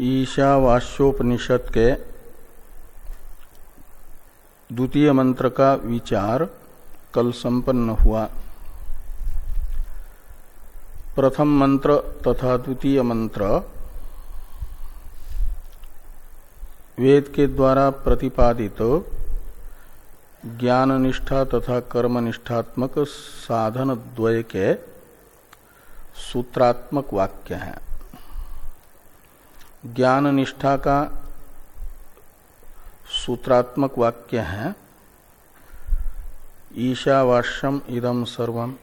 ईशावास्योपनिषद के द्वितीय मंत्र का विचार कल संपन्न हुआ। प्रथम मंत्र तथा द्वितीय मंत्र वेद के द्वारा प्रतिपादित ज्ञान निष्ठा तथा कर्म निष्ठात्मक साधन द्वय के सूत्रात्मक वाक्य हैं। ज्ञान निष्ठा का सूत्रात्मक वाक्य है। ईशावाश्यम इदम सर्वम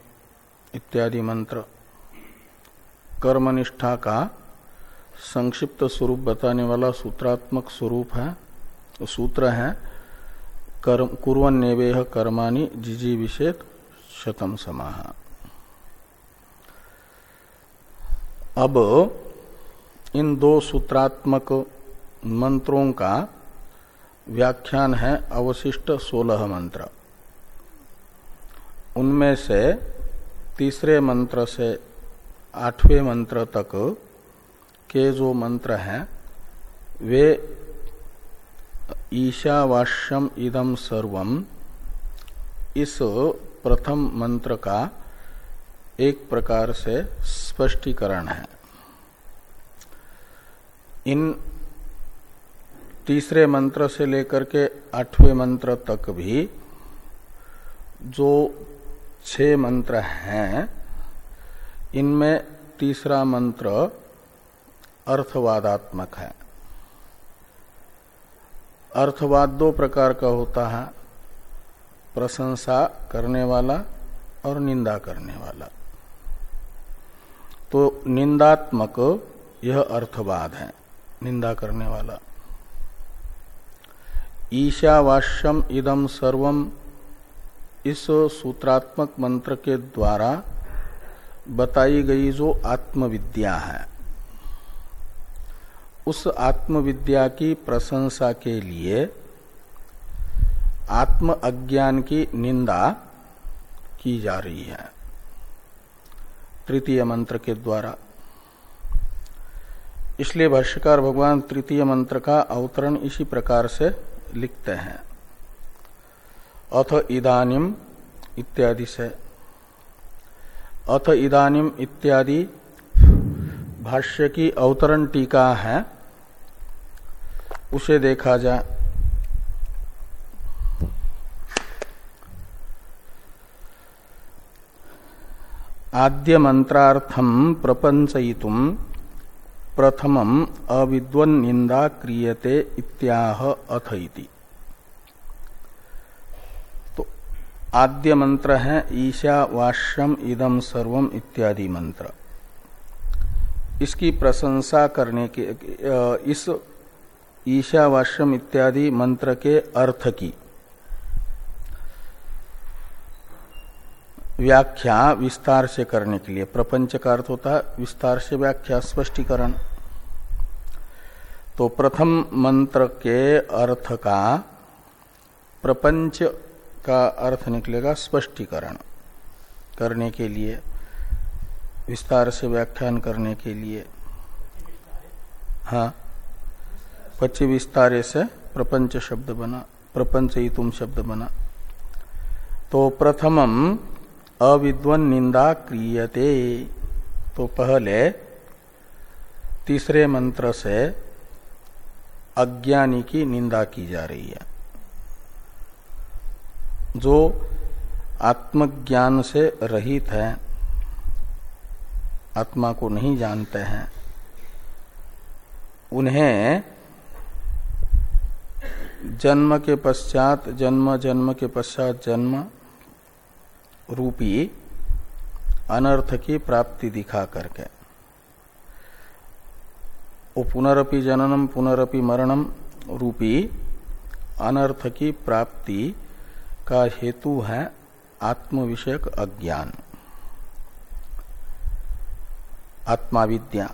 इत्यादि मंत्र। कर्मनिष्ठा का संक्षिप्त स्वरूप बताने वाला सूत्रात्मक स्वरूप है। सूत्र है, कर्म कुरन नेवेह कर्माणि जिजी विषेद शतम समाह। अब इन दो सूत्रात्मक मंत्रों का व्याख्यान है अवशिष्ट सोलह मंत्र। उनमें से तीसरे मंत्र से आठवें मंत्र तक के जो मंत्र हैं, वे ईशावास्यम इदम सर्वम इस प्रथम मंत्र का एक प्रकार से स्पष्टीकरण है। इन तीसरे मंत्र से लेकर के आठवें मंत्र तक भी जो छह मंत्र हैं, इनमें तीसरा मंत्र अर्थवादात्मक है। अर्थवाद दो प्रकार का होता है, प्रशंसा करने वाला और निंदा करने वाला। तो निंदात्मक यह अर्थवाद है। निंदा करने वाला। ईशावास्यम इदम सर्वम इस सूत्रात्मक मंत्र के द्वारा बताई गई जो आत्मविद्या है, उस आत्मविद्या की प्रशंसा के लिए आत्म अज्ञान की निंदा की जा रही है। तृतीय मंत्र के द्वारा। इसलिए भाष्यकार भगवान तृतीय मंत्र का अवतरण इसी प्रकार से लिखते हैं। अथ इदानिम इत्यादि से। अथ इदानिम इत्यादि भाष्य की अवतरण टीका है। उसे देखा जाए। आद्य मंत्रार्थम प्रपंचयितुम। प्रथमम अविद्वन निंदा क्रियते इत्याह अथ इति तो आद्य मंत्र है ईशावाश्यम इदम सर्वम इत्यादि मंत्र। इसकी प्रशंसा करने के इस ईशावाश्यम इत्यादि मंत्र के अर्थ की। व्याख्या विस्तार से करने के लिए। प्रपंच का अर्थ होता है विस्तार से व्याख्या, स्पष्टीकरण। तो प्रथम मंत्र के अर्थ का प्रपंच का अर्थ निकलेगा स्पष्टीकरण करने के लिए, विस्तार से व्याख्यान करने के लिए। हाँ पच्ची विस्तारे से प्रपंच शब्द बना, प्रपंच ही तुम शब्द बना। तो प्रथमम अविद्वन निंदा क्रियते। तो पहले तीसरे मंत्र से अज्ञानी की निंदा की जा रही है। जो आत्मज्ञान से रहित है, आत्मा को नहीं जानते हैं, उन्हें जन्म के पश्चात जन्म जन्म के पश्चात जन्म रूपी अनर्थ की प्राप्ति दिखा करके। वो पुनरपि जननम, पुनरपि मरणम रूपी अनर्थ की प्राप्ति का हेतु है आत्मविषयक अज्ञान। आत्माविद्या।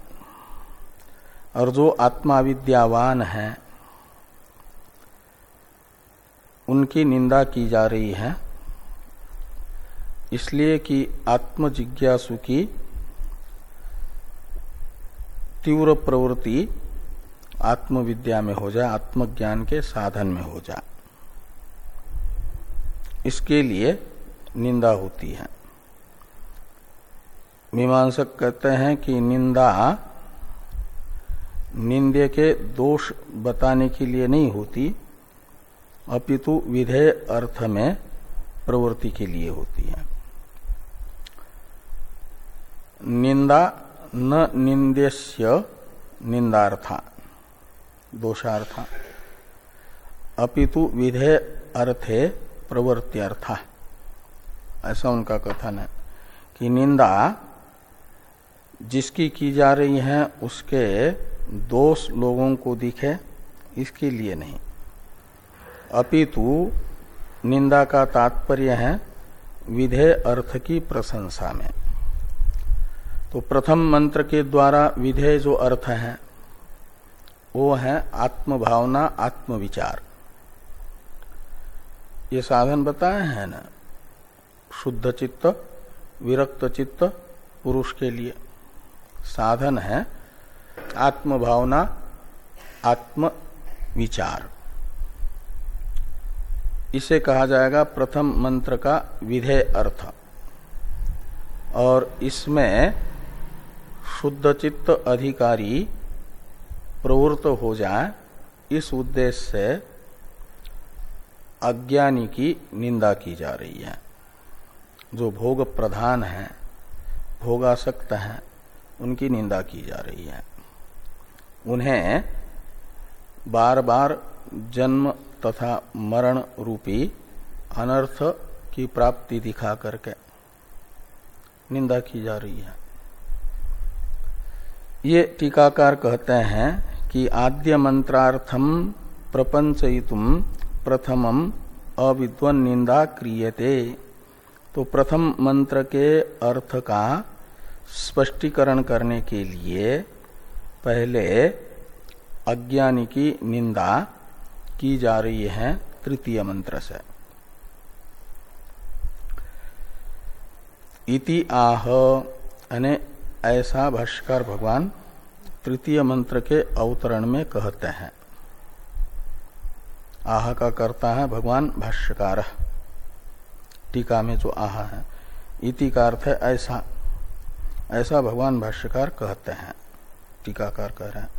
और जो आत्माविद्यावान है, उनकी निंदा की जा रही है। इसलिए कि आत्म जिज्ञासु की तीव्र प्रवृत्ति आत्मविद्या में हो जाए, आत्मज्ञान के साधन में हो जाए। इसके लिए निंदा होती है। मीमांसक कहते हैं कि निंदा निंदे के दोष बताने के लिए नहीं होती, अपितु विधेय अर्थ में प्रवृत्ति के लिए होती है। निंदा, न निंदेश्य, निंदार्था, दोषार्था। अपितु विधेय अर्थे प्रवृत्त्यर्था। ऐसा उनका कथन है कि निंदा जिसकी की जा रही है, उसके दोष लोगों को दिखे, इसके लिए नहीं। अपितु निंदा का तात्पर्य है विधेय अर्थ की प्रशंसा में। तो प्रथम मंत्र के द्वारा विधेय जो अर्थ है, वो है आत्मभावना, आत्मविचार। ये साधन बताए हैं ना, शुद्ध चित्त, विरक्त चित्त, पुरुष के लिए। साधन है आत्म भावना आत्म विचार इसे कहा जाएगा प्रथम मंत्र का विधेय अर्थ। और इसमें शुद्ध चित्त अधिकारी प्रवृत्त हो जाए, इस उद्देश्य से अज्ञानी की निंदा की जा रही है। जो भोग प्रधान है, भोगासक्त है, उनकी निंदा की जा रही है। उन्हें बार बार जन्म तथा मरण रूपी अनर्थ की प्राप्ति दिखा करके निंदा की जा रही है। ये टीकाकार कहते हैं कि आद्य मंत्रार्थम प्रपंचयितुम प्रथमम अविद्वन निंदा क्रियते। तो प्रथम मंत्र के अर्थ का स्पष्टीकरण करने के लिए पहले अज्ञानी की निंदा की जा रही है तृतीय मंत्र से। इति आह ऐसा भाष्कर भगवान तृतीय मंत्र के अवतरण में कहते हैं। आह का करता है भगवान भाष्यकार। टीका में जो आह है, इति का अर्थ है ऐसा। ऐसा भगवान भाष्यकार कहते हैं। टीकाकार कह रहे हैं।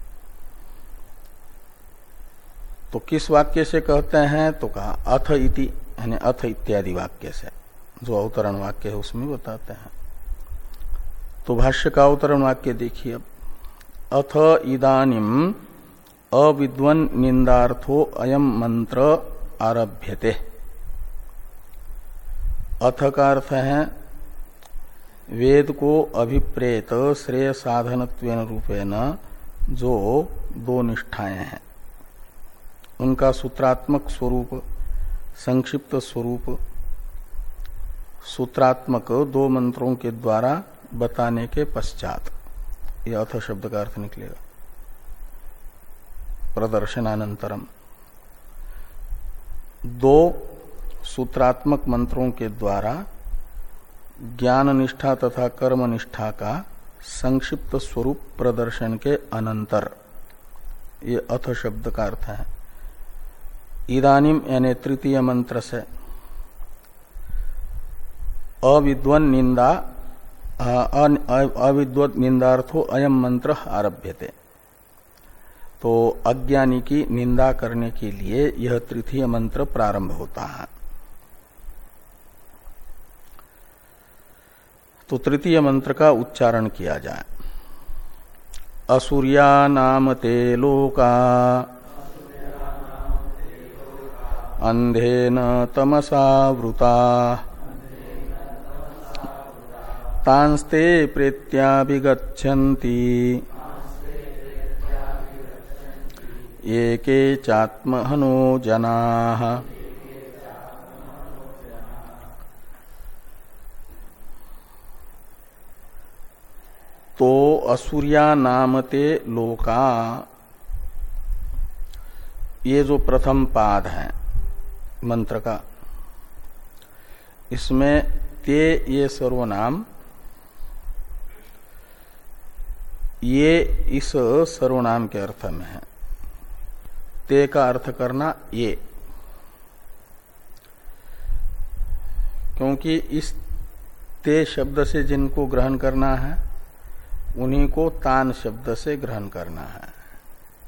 तो किस वाक्य से कहते हैं? तो कहा, अथ इति, यानी अथ इत्यादि वाक्य से। जो अवतरण वाक्य है, उसमें बताते हैं। तो भाष्य का अवतरण वाक्य देखिए अब। अथ इदानिम अविद्वन निंदार्थो अयम मंत्र आरभ्यते। अथ का अर्थ है, वेद को अभिप्रेत श्रेय साधन रूपेण जो दो निष्ठाएँ हैं। उनका सूत्रात्मक स्वरूप, संक्षिप्त स्वरूप, सूत्रात्मक दो मंत्रों के द्वारा बताने के पश्चात, यह अथ शब्द का अर्थ निकलेगा। प्रदर्शनानंतरम। दो सूत्रात्मक मंत्रों के द्वारा ज्ञान निष्ठा तथा कर्म निष्ठा का संक्षिप्त स्वरूप प्रदर्शन के अनंतर, ये अथ शब्द का अर्थ है। इदानिम यानी तृतीय मंत्र से अविद्वन निंदा अविद्वत निंदार्थो अयम मंत्र आरभ्यते। तो अज्ञानी की निंदा करने के लिए यह तृतीय मंत्र प्रारंभ होता है। तो तृतीय मंत्र का उच्चारण किया जाए। असुरिया नाम ते लोका, अंधे अंधेन तमसावृता तांस्ते प्रेत्याभिगछन्ति ये के चात्महनो जनाः। तो असुरिया नामते लोका, ये जो प्रथम पाद है, मंत्र का, इसमें ते ये सर्वनाम ये इस सर्वनाम के अर्थ में है। ते का अर्थ करना ये। क्योंकि इस ते शब्द से जिनको ग्रहण करना है, उन्हीं को तान शब्द से ग्रहण करना है।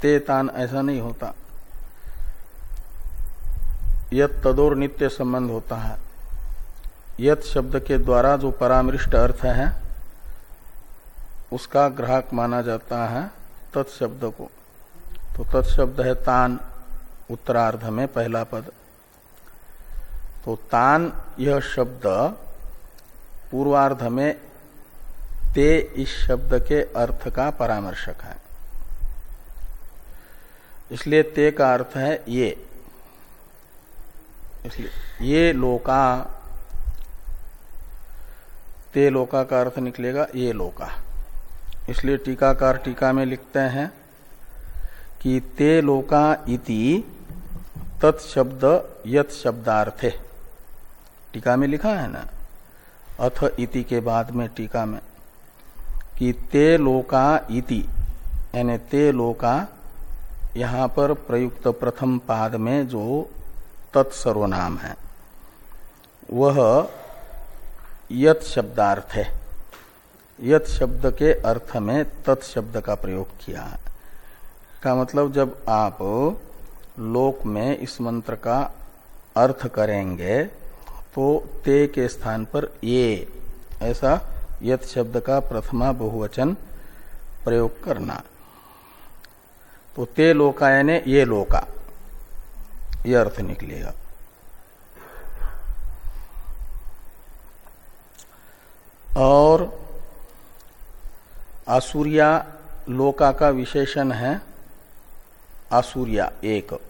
ते तान ऐसा नहीं होता। यत तदोर नित्य संबंध होता है। यत शब्द के द्वारा जो परामृष्ट अर्थ है उसका ग्राहक माना जाता है तत्शब्द को। तो तत्शब्द है तान, उत्तरार्ध में पहला पद। तो तान यह शब्द पूर्वार्ध में ते इस शब्द के अर्थ का परामर्शक है। इसलिए ते का अर्थ है ये। इसलिए ये लोका, ते लोका का अर्थ निकलेगा ये लोका। इसलिए टीकाकार टीका में लिखते हैं कि ते लोका इति तत्शब्द यत शब्दार्थे। टीका में लिखा है ना? अथ इति के बाद में टीका में कि ते लोका इति, यानी ते लोका यहाँ पर प्रयुक्त प्रथम पाद में जो तत्सर्वनाम है, वह यत शब्दार्थ। है यत शब्द के अर्थ में तत् शब्द का प्रयोग किया है। का मतलब जब आप लोक में इस मंत्र का अर्थ करेंगे तो ते के स्थान पर ये, ऐसा यत शब्द का प्रथमा बहुवचन प्रयोग करना। तो ते लोकायने ये लोका, ये अर्थ निकलेगा। और आसूर्या लोका का विशेषण है। आसूर्या एक।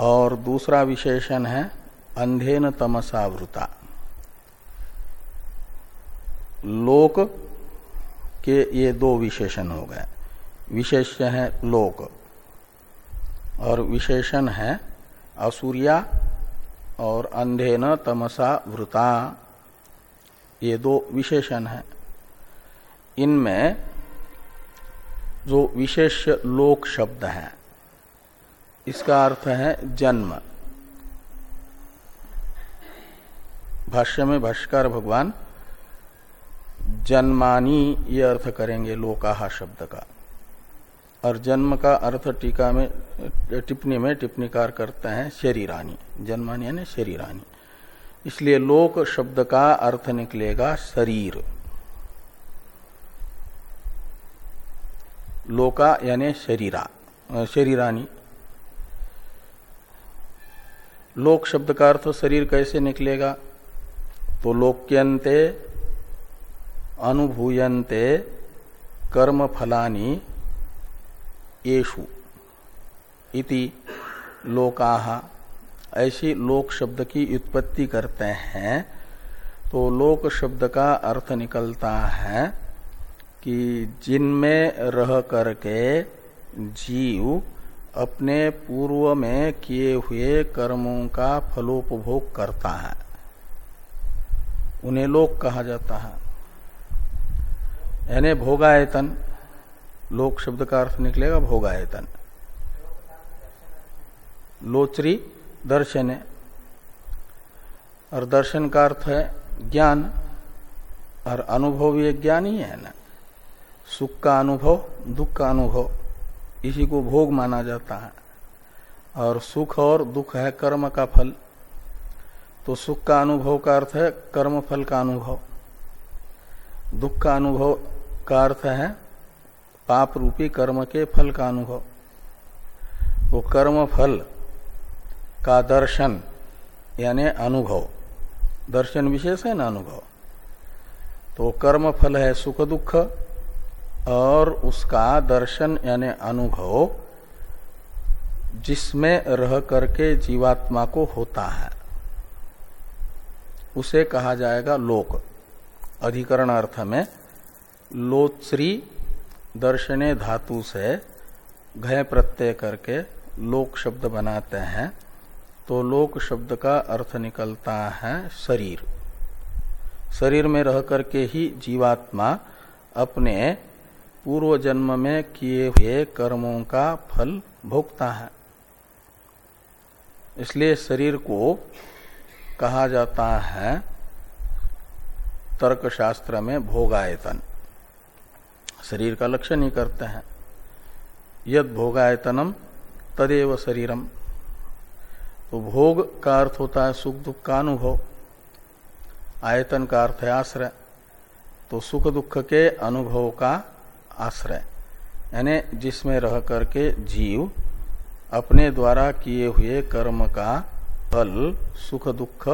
और दूसरा विशेषण है, अंधेन तमसावृता लोक के ये दो विशेषण हो गए। विशेष है लोक। और विशेषण है असूर्या और अंधेन तमसा वृता। ये दो विशेषण है। इनमें जो विशेष लोक शब्द है, इसका अर्थ है जन्म। भाष्य में भाष्कर भगवान जन्मानी ये अर्थ करेंगे लोकाहा शब्द का। और जन्म का अर्थ टीका में, टिप्पणी में टिप्पणीकार करते हैं शरीरानी। जन्मानी यानी शरीरानी। इसलिए लोक शब्द का अर्थ निकलेगा शरीर। लोका यानी शरीरा शरीरानी। लोक शब्द का अर्थ शरीर कैसे निकलेगा? तो लोक्यंते अनुभूयन्ते कर्म फलानी येषु इति लोकाहा ऐसी लोक शब्द की उत्पत्ति करते हैं तो लोक शब्द का अर्थ निकलता है कि जिनमें रह करके जीव अपने पूर्व में किए हुए कर्मों का फलोपभोग करता है। उन्हें लोक कहा जाता है। यानी भोगायतन, लोक शब्द का अर्थ निकलेगा भोगायतन। लोचरी, दर्शन है। और दर्शन का अर्थ है ज्ञान। और अनुभव ये ज्ञान ही है ना। सुख का अनुभव, दुख का अनुभव, इसी को भोग माना जाता है। और सुख और दुख है कर्म का फल। तो सुख का अनुभव का अर्थ है कर्म फल का अनुभव। दुख का अनुभव का अर्थ है पाप रूपी कर्म के फल का अनुभव। वो कर्म फल का दर्शन, यानी अनुभव। दर्शन विशेष है ना अनुभव? तो कर्म फल है सुख दुख और उसका दर्शन यानी अनुभव जिसमें रह करके जीवात्मा को होता है। उसे कहा जाएगा लोक। अधिकरण अर्थ में लोत्सरी दर्शने धातु से घय प्रत्यय करके लोक शब्द बनाते हैं तो लोक शब्द का अर्थ निकलता है शरीर। शरीर में रह करके ही जीवात्मा अपने पूर्व जन्म में किए हुए कर्मों का फल भोगता है। इसलिए शरीर को कहा जाता है तर्क शास्त्र में भोगायतन। शरीर का लक्षण ही करते हैं। यद भोगायतनम तदेव शरीरम। तो भोग का अर्थ होता है सुख दुख का अनुभव। आयतन का अर्थ है आश्रय। तो सुख दुख के अनुभव का आश्रय, यानी जिसमें रह करके जीव अपने द्वारा किए हुए कर्म का फल, सुख, दुख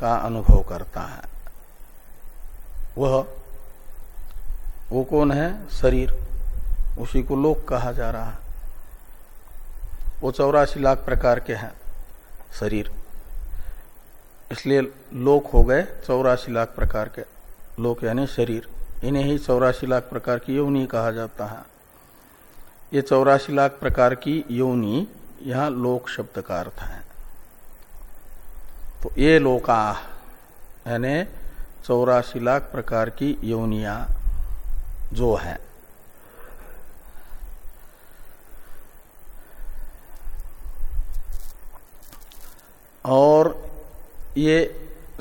का अनुभव करता है। वह, वो कौन है? शरीर। उसी को लोक कहा जा रहा है। वो चौरासी लाख प्रकार के हैं। शरीर। इसलिए लोक हो गए चौरासी लाख प्रकार के। लोक यानी शरीर। इन्हें ही चौरासी लाख प्रकार की योनि कहा जाता है। ये चौरासी लाख प्रकार की योनि यहाँ लोक शब्द का अर्थ है। तो ये लोका यानी चौरासी लाख प्रकार की योनिया जो है। और ये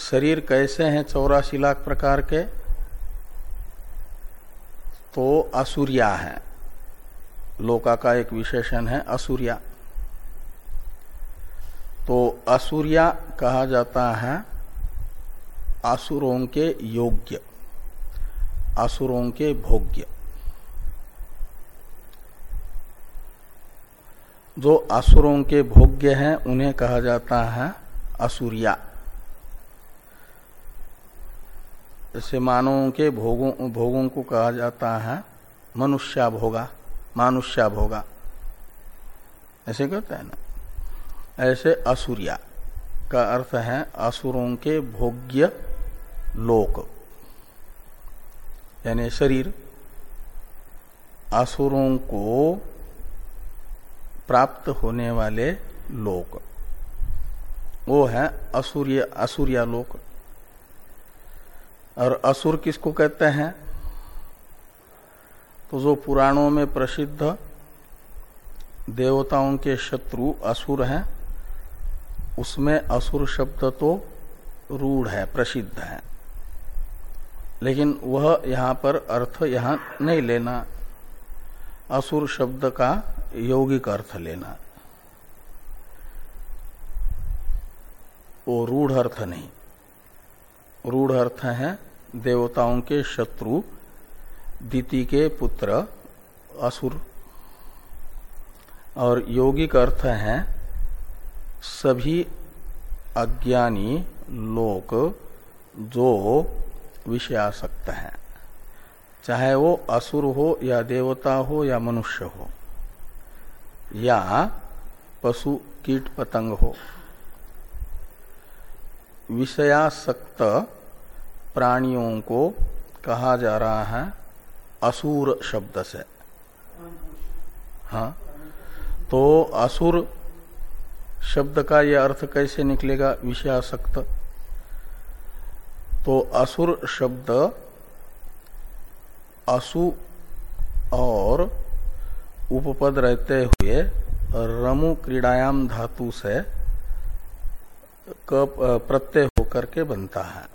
शरीर कैसे हैं चौरासी लाख प्रकार के? तो असुरिया है। लोका का एक विशेषण है, असुरिया। तो असुरिया कहा जाता है आसुरों के योग्य आसुरों के भोग्य। जो असुरों के भोग्य हैं, उन्हें कहा जाता है असुरिया। जैसे मानवों के भोगों भोगों को कहा जाता है मनुष्या भोगा मानुष्या भोगा ऐसे कहते हैं ना। ऐसे असुरिया का अर्थ है असुरों के भोग्य लोक, यानी शरीर। असुरों को प्राप्त होने वाले लोक, वो है असुर्य, असुरिया लोक। और असुर किसको कहते हैं? तो जो पुराणों में प्रसिद्ध देवताओं के शत्रु असुर हैं, उसमें असुर शब्द तो रूढ़ है, प्रसिद्ध है। लेकिन वह यहाँ पर अर्थ यहाँ नहीं लेना। असुर शब्द का यौगिक अर्थ लेना। वो रूढ़ अर्थ नहीं। रूढ़ अर्थ है देवताओं के शत्रु, दीति के पुत्र, असुर। और यौगिक अर्थ है, सभी अज्ञानी लोक जो विषयासक्त है। चाहे वो असुर हो या देवता हो या मनुष्य हो, या पशु, कीट, पतंग हो। विषयासक्त प्राणियों को कहा जा रहा है असुर शब्द से। हाँ? तो असुर शब्द का यह अर्थ कैसे निकलेगा? विषयासक्त। तो असुर शब्द असु और उपपद रहते हुए रमु क्रीड़ायाम धातु से प्रत्यय होकर के बनता है।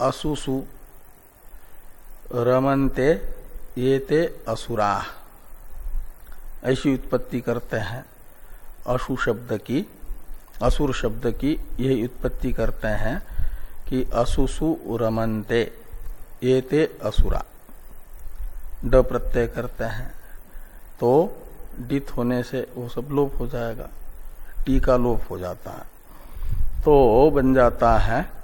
असुसु। रमनते ये ते असुरा। ऐसी उत्पत्ति करते हैं। अशु शब्द की, असुर शब्द की यही उत्पत्ति करते हैं कि असुसु रमनते ये ते असुरा। ड प्रत्यय करते हैं। तो डित होने से वो सब लोप हो जाएगा। टी का लोप हो जाता है। तो बन जाता है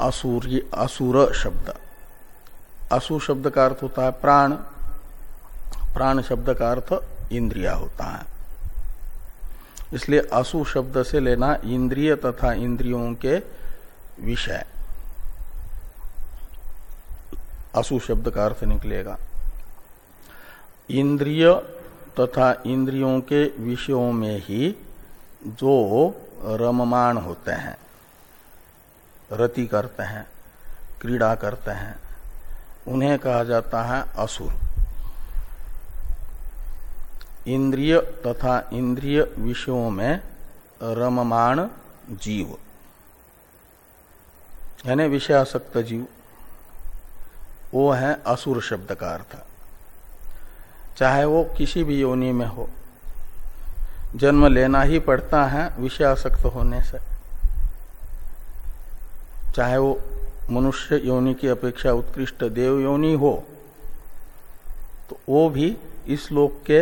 असुर असुर शब्द। असु शब्द का अर्थ होता है प्राण। प्राण शब्द का अर्थ इंद्रिया होता है। इसलिए असु शब्द से लेना इंद्रिय तथा इंद्रियों के विषय। असु शब्द का अर्थ निकलेगा। इंद्रिय तथा इंद्रियों के विषयों में ही जो रममान होते हैं। रति करते हैं, क्रीड़ा करते हैं, उन्हें कहा जाता है असुर। इंद्रिय तथा इंद्रिय विषयों में रममाण जीव। यानी विषयासक्त जीव। वो है असुर शब्द का अर्थ। चाहे वो किसी भी योनि में हो, जन्म लेना ही पड़ता है विषयासक्त होने से। चाहे वो मनुष्य योनि की अपेक्षा उत्कृष्ट देव योनि हो तो वो भी इस लोक के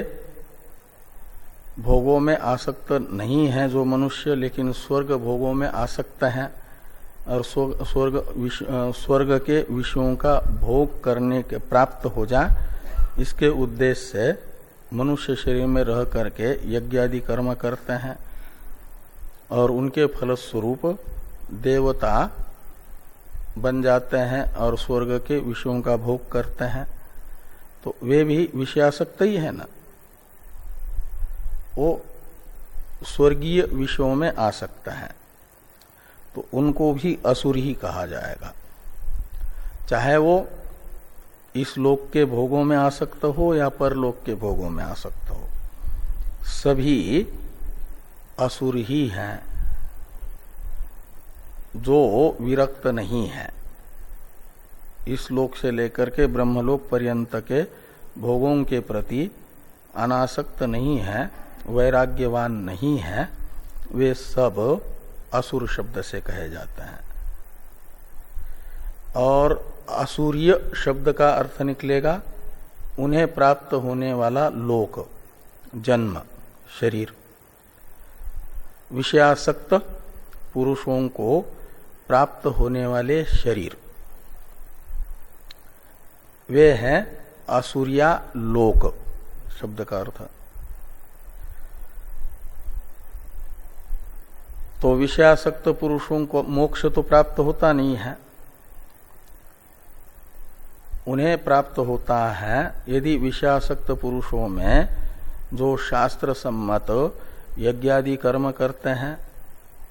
भोगों में आसक्त नहीं है जो मनुष्य, लेकिन स्वर्ग भोगों में आसक्त है और स्वर्ग स्वर्ग के विषयों का भोग करने के प्राप्त हो जाए। इसके उद्देश्य से मनुष्य शरीर में रह करके यज्ञ आदि कर्म करते हैं और उनके फलस्वरूप देवता बन जाते हैं और स्वर्ग के विषयों का भोग करते हैं तो वे भी विषयासक्त ही है ना। वो स्वर्गीय विषयों में आ सकता है तो उनको भी असुर ही कहा जाएगा। चाहे वो इस लोक के भोगों में आसक्त हो या परलोक के भोगों में आसक्त हो, सभी असुर ही हैं। जो विरक्त नहीं है। इस लोक से लेकर के ब्रह्मलोक पर्यंत के भोगों के प्रति अनासक्त नहीं है, वैराग्यवान नहीं है, वे सब असुर शब्द से कहे जाते हैं। और असुरीय शब्द का अर्थ निकलेगा, उन्हें प्राप्त होने वाला लोक, जन्म, शरीर। विषयासक्त पुरुषों को प्राप्त होने वाले शरीर। वे हैं असुरिया लोक, शब्द का अर्थ। तो विषयासक्त पुरुषों को मोक्ष तो प्राप्त होता नहीं है। उन्हें प्राप्त होता है यदि विषयासक्त पुरुषों में जो शास्त्र सम्मत, यज्ञादि कर्म करते हैं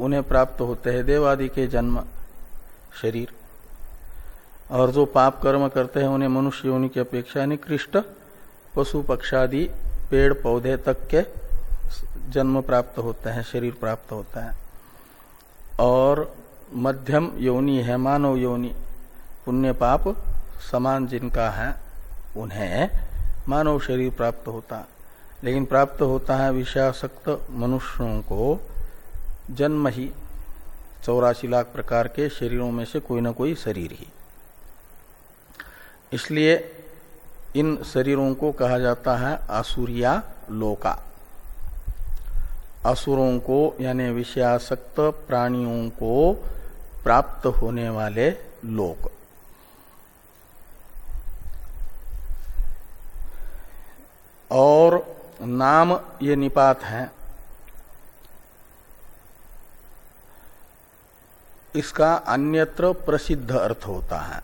उन्हें प्राप्त होते हैं देवादि के जन्म शरीर। और जो पाप कर्म करते हैं, उन्हें मनुष्य योनि की अपेक्षा निकृष्ट पशु पक्षादि, पेड़ पौधे तक के जन्म प्राप्त होते हैं, शरीर प्राप्त होता है। और मध्यम योनि है, मानव योनि, पुण्य पाप समान जिनका है, उन्हें मानव शरीर प्राप्त होता। लेकिन प्राप्त होता है विषयासक्त मनुष्यों को जन्म ही चौरासी लाख प्रकार के शरीरों में से कोई ना कोई शरीर ही। इसलिए इन शरीरों को कहा जाता है आसुरिया लोका। असुरों को, यानी विषयासक्त प्राणियों को प्राप्त होने वाले लोक। और नाम ये निपात है। इसका अन्यत्र प्रसिद्ध अर्थ होता है।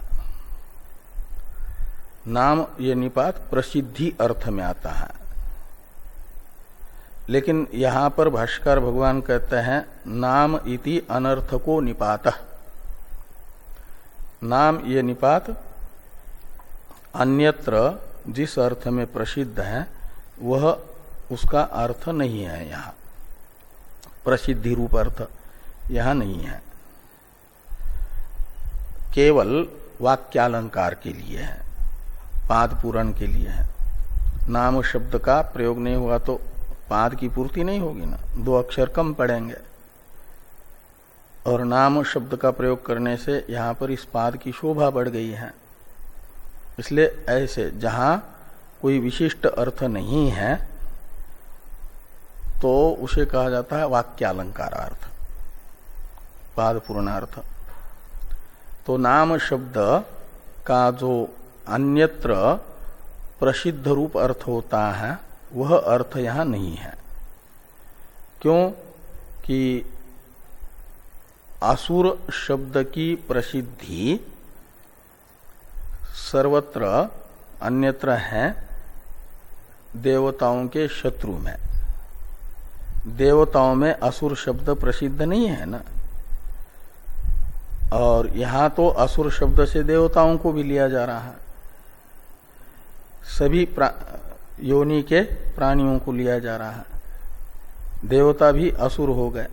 नाम ये निपात प्रसिद्धि अर्थ में आता है। लेकिन यहाँ पर भाष्कर भगवान कहते हैं, नाम इति अनर्थ को निपात। नाम ये निपात अन्यत्र जिस अर्थ में प्रसिद्ध है, वह उसका अर्थ नहीं है यहाँ। प्रसिद्धि रूप अर्थ यहाँ नहीं है। केवल वाक्यालंकार के लिए है, पाद पूरण के लिए है। नाम शब्द का प्रयोग नहीं हुआ तो पाद की पूर्ति नहीं होगी ना, दो अक्षर कम पड़ेंगे। और नाम शब्द का प्रयोग करने से यहाँ पर इस पाद की शोभा बढ़ गई है। इसलिए ऐसे जहाँ कोई विशिष्ट अर्थ नहीं है तो उसे कहा जाता है वाक्यालंकारार्थ, पाद पूर्णार्थ। तो नाम शब्द का जो अन्यत्र प्रसिद्ध रूप अर्थ होता है, वह अर्थ यहाँ नहीं है। क्यों? कि आसुर शब्द की प्रसिद्धि सर्वत्र अन्यत्र है, देवताओं के शत्रु में। देवताओं में असुर शब्द प्रसिद्ध नहीं है ना? और यहाँ तो असुर शब्द से देवताओं को भी लिया जा रहा है। सभी योनि के प्राणियों को लिया जा रहा है। देवता भी असुर हो गए।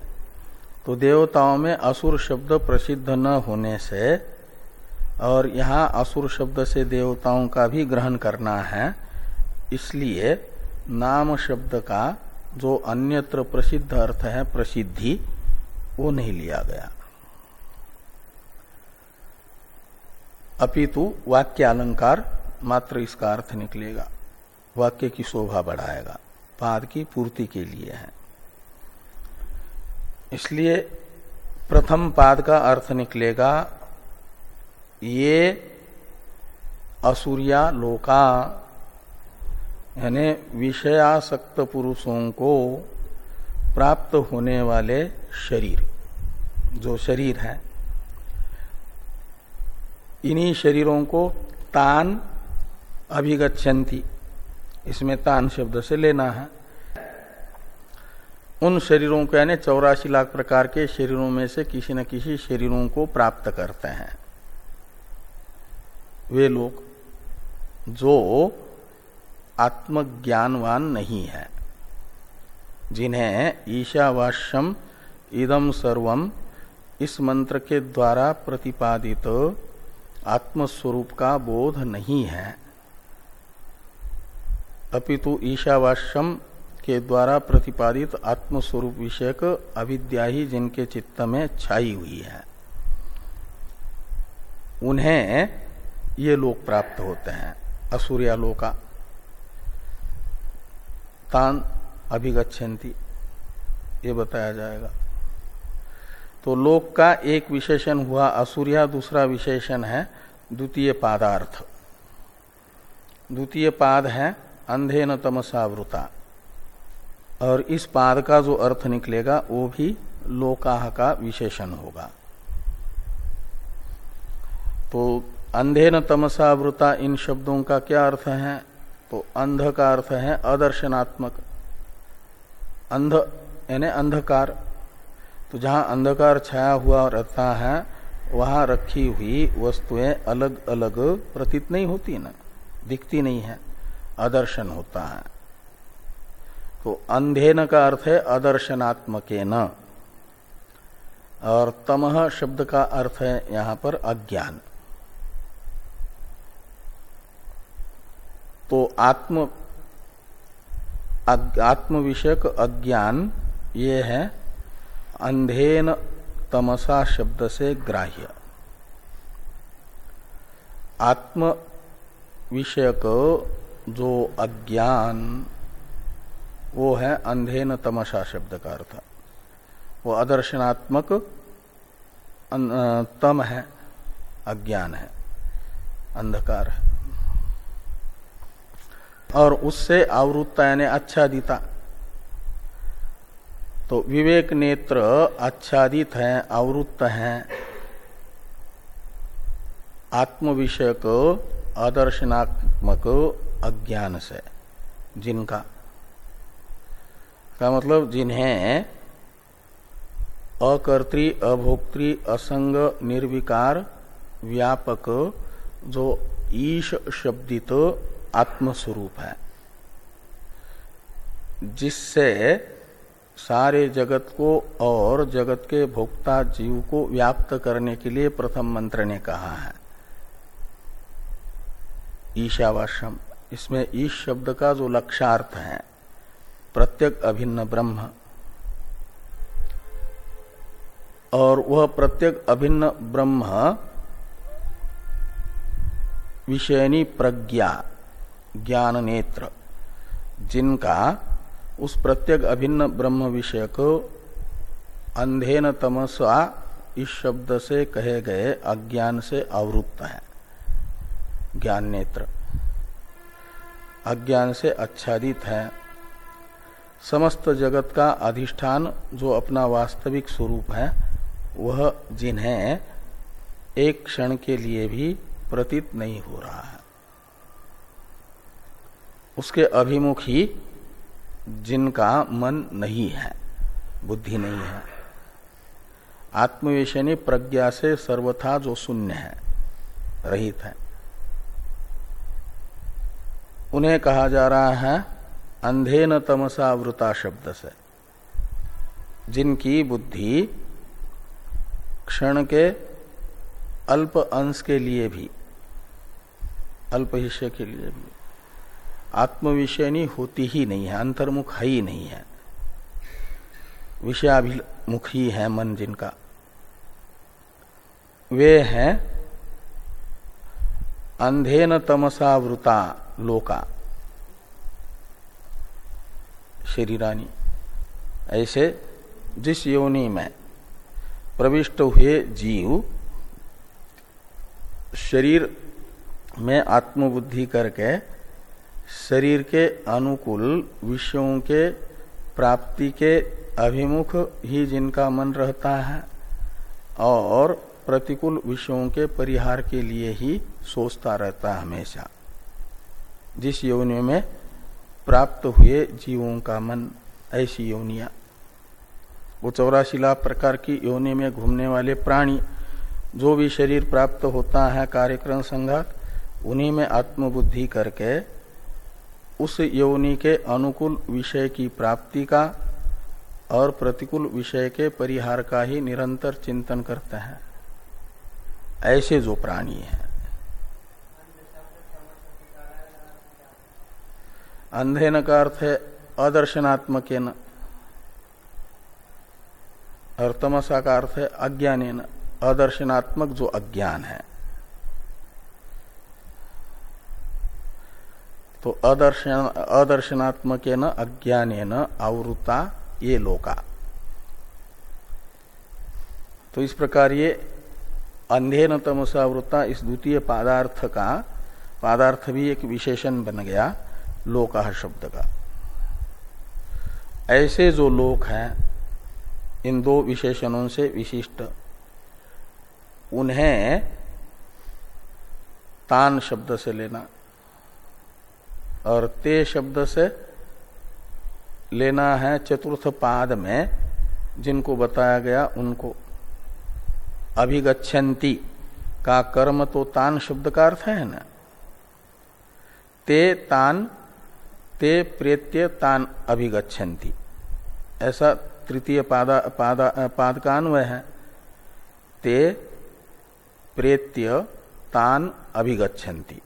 तो देवताओं में असुर शब्द प्रसिद्ध न होने से और यहाँ असुर शब्द से देवताओं का भी ग्रहण करना है, इसलिए नाम शब्द का जो अन्यत्र प्रसिद्ध अर्थ है, प्रसिद्धि, वो नहीं लिया गया। अपितु वाक्य अलंकार मात्र इसका अर्थ निकलेगा। वाक्य की शोभा बढ़ाएगा। पाद की पूर्ति के लिए है। इसलिए प्रथम पाद का अर्थ निकलेगा, ये असुरिया लोका, यानी विषयासक्त पुरुषों को प्राप्त होने वाले शरीर, जो शरीर है। इन्हीं शरीरों को तान अभिगछन्ति इसमें तान शब्द से लेना है। उन शरीरों को यानी चौरासी लाख प्रकार के शरीरों में से किसी न किसी शरीरों को प्राप्त करते हैं। वे लोग जो आत्मज्ञानवान नहीं है, जिन्हें ईशावास्यम इदम सर्वम इस मंत्र के द्वारा प्रतिपादित आत्मस्वरूप का बोध नहीं है। अपितु ईशावास्यम के द्वारा प्रतिपादित आत्मस्वरूप विषयक अविद्या ही जिनके चित्त में छाई हुई है, उन्हें ये लोक प्राप्त होते हैं, असुरिया लोका। तान अभिगछन्ति ये बताया जाएगा। तो लोक का एक विशेषण हुआ, असुरिया दूसरा विशेषण है, द्वितीय पादार्थ। द्वितीय पाद है अंधे न तमसावृता और इस पाद का जो अर्थ निकलेगा, वो भी लोकाह का विशेषण होगा। तो अंधे न तमसावृता इन शब्दों का क्या अर्थ है? तो अंध का अर्थ है, अदर्शनात्मक। अंध, यानी अंधकार। तो जहाँ अंधकार छाया हुआ रहता है, वहाँ रखी हुई वस्तुएँ अलग अलग प्रतीत नहीं होती ना, दिखती नहीं है अदर्शन होता है। तो अंधेन का अर्थ है अदर्शनात्मक न और तमह शब्द का अर्थ है यहाँ पर अज्ञान। तो आत्म आत्म विषयक अज्ञान ये है अंधेन तमसा शब्द से ग्राह्य। आत्म विषयक जो अज्ञान, वो है अंधेन तमसा शब्द का अर्थ। वो अदर्शनात्मक तम है, अज्ञान है, अंधकार है। और उससे आवृत्ता यानी आच्छादिता। तो विवेक नेत्र आच्छादित है, आवृत्त हैं। आत्म विषयक आदर्शनात्मक, अज्ञान से, जिनका। का मतलब जिन्हें अकर्त्री, अभोक्त्री, असंग, निर्विकार, व्यापक, जो ईश शब्दित आत्मस्वरूप है। जिससे सारे जगत को और जगत के भोक्ता जीव को व्याप्त करने के लिए प्रथम मंत्र ने कहा है। ईशावाश्रम इसमें ईश शब्द का जो लक्षार्थ है, प्रत्येक अभिन्न ब्रह्म। और वह प्रत्येक अभिन्न ब्रह्म विषयनी प्रज्ञा, ज्ञान नेत्र, जिनका उस प्रत्येक अभिन्न ब्रह्म विषय को अंधेन तमसा इस शब्द से कहे गए अज्ञान से आवृत्त है। ज्ञान नेत्र। अज्ञान से आच्छादित है। समस्त जगत का अधिष्ठान जो अपना वास्तविक स्वरूप है, वह जिन्हें एक क्षण के लिए भी प्रतीत नहीं हो रहा है। उसके अभिमुख जिनका मन नहीं है, बुद्धि नहीं है। आत्मवेशनी प्रज्ञा से सर्वथा जो शून्य है, रहित है। उन्हें कहा जा रहा है, अंधे न तमसावृता शब्द से। जिनकी बुद्धि क्षण के अल्प अंश के लिए भी, अल्प हिस्से के लिए भी आत्मविषयनी होती ही नहीं है, अंतर्मुख है ही नहीं है। विषयाभिमुख ही है मन जिनका। वे हैं अंधेन तमसावृता लोका। शरीरानी, ऐसे जिस योनि में प्रविष्ट हुए जीव, शरीर में आत्मबुद्धि करके शरीर के अनुकूल विषयों के प्राप्ति के अभिमुख ही जिनका मन रहता है और प्रतिकूल विषयों के परिहार के लिए ही सोचता रहता है हमेशा। जिस योनि में प्राप्त हुए जीवों का मन, ऐसी योनिया। वो चौरासी लाख प्रकार की योनि में घूमने वाले प्राणी, जो भी शरीर प्राप्त होता है, कार्यक्रम संघात, उन्हीं में आत्मबुद्धि करके उस योनि के अनुकूल विषय की प्राप्ति का और प्रतिकूल विषय के परिहार का ही निरंतर चिंतन करते हैं। ऐसे जो प्राणी है। अंधे न का अर्थ है अदर्शनात्मक और तमसा का अर्थ है अज्ञान अदर्शनात्मक जो अज्ञान है। तो अदर्शन अदर्शनात्मक न अज्ञान न आवृता ये लोका। तो इस प्रकार ये अंधे न तमसावृता इस द्वितीय पादार्थ का, पादार्थ भी एक विशेषण बन गया, लोका शब्द का। ऐसे जो लोक हैं, इन दो विशेषणों से विशिष्ट, उन्हें तान शब्द से लेना। और ते शब्द से लेना है चतुर्थ पाद में, जिनको बताया गया उनको अभिगछन्ति का कर्म तो तान शब्द का अर्थ है ना? ते तान, ते प्रेत्य तान अभिगछन्ति ऐसा तृतीय पादा पादा, पाद का अन्वय है। ते प्रेत्य तान अभिगछन्ति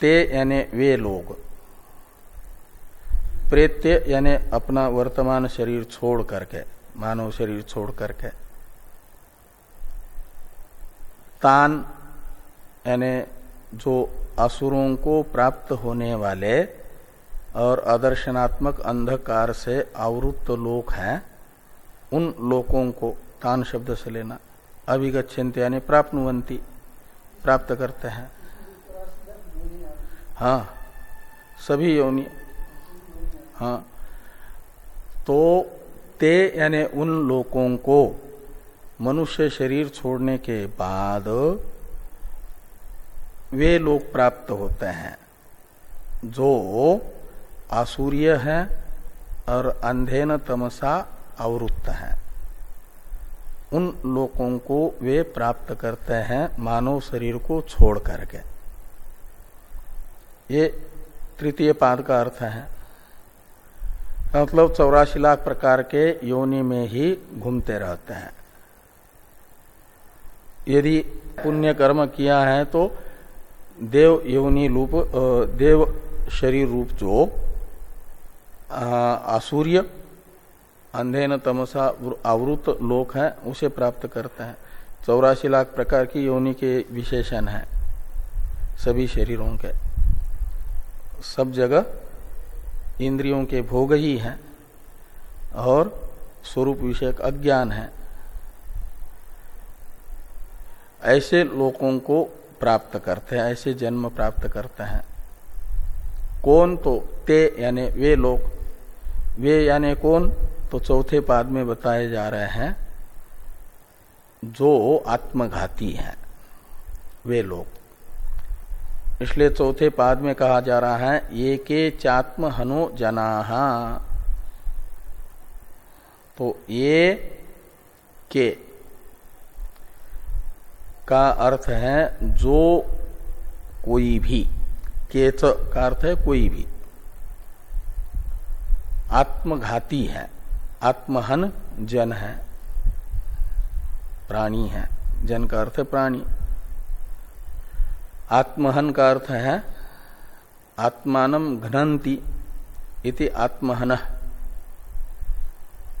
ते यानी वे लोग। प्रेत्य यानी अपना वर्तमान शरीर छोड़ करके, मानव शरीर छोड़ करके, तान यानी जो असुरों को प्राप्त होने वाले और आदर्शनात्मक अंधकार से आवृत्त लोक हैं, उन लोकों को तान शब्द से लेना। अभिगछन्ति यानी प्राप्तवंती प्राप्त करते हैं। हाँ सभी योनि हाँ तो ते यानी उन लोगों को मनुष्य शरीर छोड़ने के बाद वे लोग प्राप्त होते हैं, जो आसूर्य है और अंधेन तमसा अवरुत्त है। उन लोगों को वे प्राप्त करते हैं मानव शरीर को छोड़ करके। ये तृतीय पाद का अर्थ है। मतलब चौरासी लाख प्रकार के योनि में ही घूमते रहते हैं। यदि पुण्य कर्म किया है तो देव योनि रूप देव शरीर रूप जो आसूर्य अंधे न तमसा आवृत लोक है, उसे प्राप्त करते हैं। चौरासी लाख प्रकार की योनि के विशेषण है सभी शरीरों के। सब जगह इंद्रियों के भोग ही हैं और स्वरूप विषयक अज्ञान है। ऐसे लोगों को प्राप्त करते हैं, ऐसे जन्म प्राप्त करते हैं। कौन तो ते यानी वे लोग, वे यानी कौन तो चौथे पाद में बताए जा रहे हैं, जो आत्मघाती हैं, वे लोग। इसलिए चौथे पाद में कहा जा रहा है, ये के चात्म हनो जना। तो ये के का अर्थ है जो कोई भी केच का अर्थ है कोई भी। आत्मघाती है, आत्महन जन है, प्राणी है, जन का अर्थ है प्राणी। आत्महन का अर्थ है, आत्मान घनंती इति आत्महन,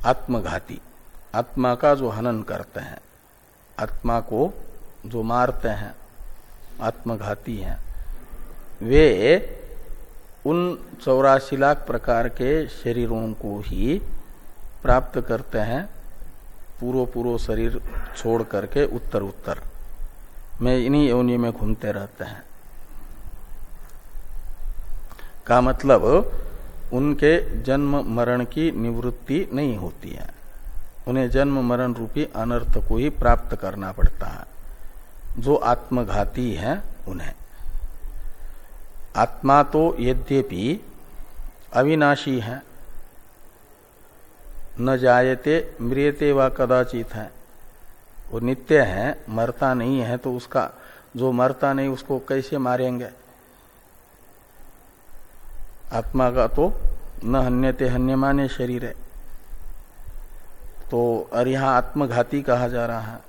आत्मघाती। आत्मा का जो हनन करते हैं, आत्मा को जो मारते हैं, आत्मघाती हैं, वे उन चौरासी लाख प्रकार के शरीरों को ही प्राप्त करते हैं पूर्व पूर्व शरीर छोड़ करके उत्तर उत्तर में इन्हीं योनि में घूमते रहते हैं। का मतलब उनके जन्म मरण की निवृत्ति नहीं होती है। उन्हें जन्म मरण रूपी अनर्थ को ही प्राप्त करना पड़ता है। जो आत्मघाती है, उन्हें। आत्मा तो यद्यपि अविनाशी है। न जायते, मृियते व कदाचित है। वो नित्य है मरता नहीं है तो उसका जो मरता नहीं उसको कैसे मारेंगे? आत्मा का तो न हन्यते हन्यमाने शरीर है। तो और यहाँ आत्मघाती कहा जा रहा है।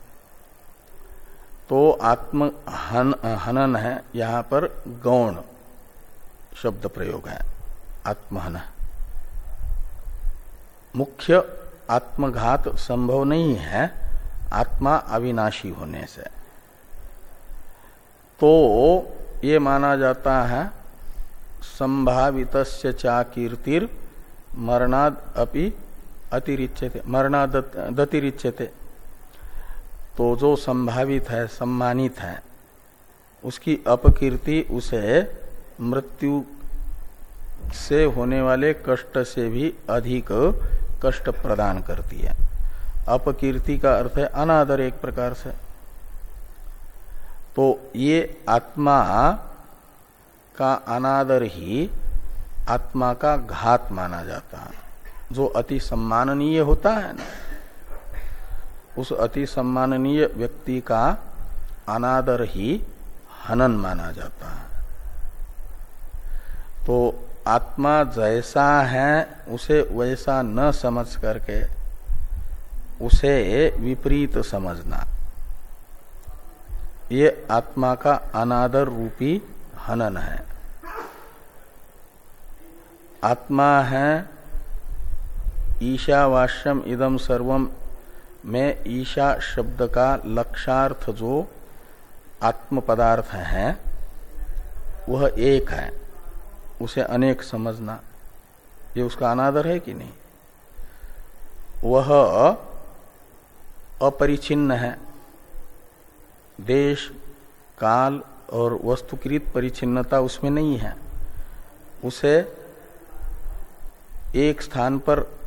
तो आत्म हन, हनन है यहाँ पर गौण शब्द प्रयोग है आत्महन। मुख्य आत्मघात संभव नहीं है आत्मा अविनाशी होने से। तो ये माना जाता है संभावित चा कीर्तिर मरणाद अपि अतिरिच्यते मरणादतिरिच्यते तो जो संभावित है, सम्मानित है, उसकी अपकीर्ति, उसे मृत्यु से होने वाले कष्ट से भी अधिक कष्ट प्रदान करती है। अपकीर्ति का अर्थ है अनादर एक प्रकार से। तो ये आत्मा का अनादर ही आत्मा का घात माना जाता है। जो अति सम्माननीय होता है ना, उस अति सम्माननीय व्यक्ति का अनादर ही हनन माना जाता है। तो आत्मा जैसा है, उसे वैसा न समझ करके उसे विपरीत समझना। ये आत्मा का अनादर रूपी हनन है। आत्मा है, ईशावाश्यम इदम सर्वम में ईशा शब्द का लक्षार्थ जो आत्म पदार्थ है, वह एक है। उसे अनेक समझना। ये उसका अनादर है कि नहीं? वह अपरिचिन्न है। देश, काल और वस्तुकृत परिचिन्नता उसमें नहीं है। उसे एक स्थान पर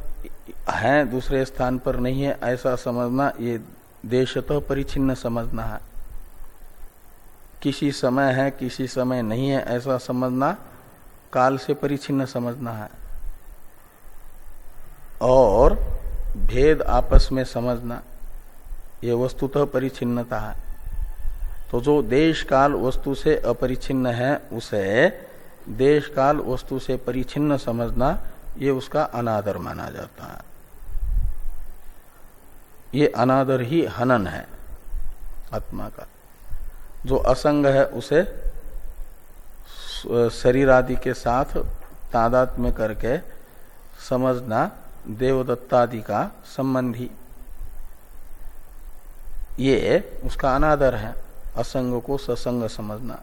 है, दूसरे स्थान पर नहीं है, ऐसा समझना, ये देशतः परिचिन्न समझना है। किसी समय है, किसी समय नहीं है, ऐसा समझना, काल से परिचिन्न समझना है। और भेद आपस में समझना। ये वस्तुतः परिचिन्नता है। तो जो देश काल वस्तु से अपरिचिन्न है, उसे देश काल वस्तु से परिचिन्न समझना, ये उसका अनादर माना जाता है। ये अनादर ही हनन है, आत्मा का। जो असंग है, उसे शरीर आदि के साथ तादात में करके समझना, देवदत्तादि का संबंधी ये उसका अनादर है, असंग को ससंग समझना।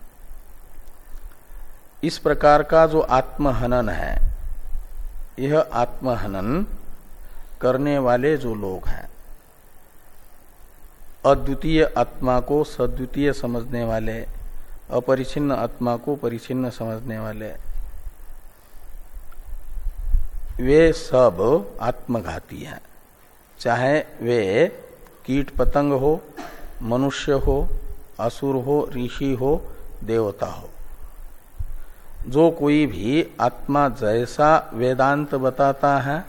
इस प्रकार का जो आत्महनन है, यह आत्महनन करने वाले जो लोग हैं, अद्वितीय आत्मा को सद्वितीय समझने वाले, अपरिचिन्न आत्मा को परिचिन्न समझने वाले, वे सब आत्मघाती हैं। चाहे वे कीट पतंग हो, मनुष्य हो, असुर हो, ऋषि हो, देवता हो। जो कोई भी आत्मा जैसा वेदांत बताता है,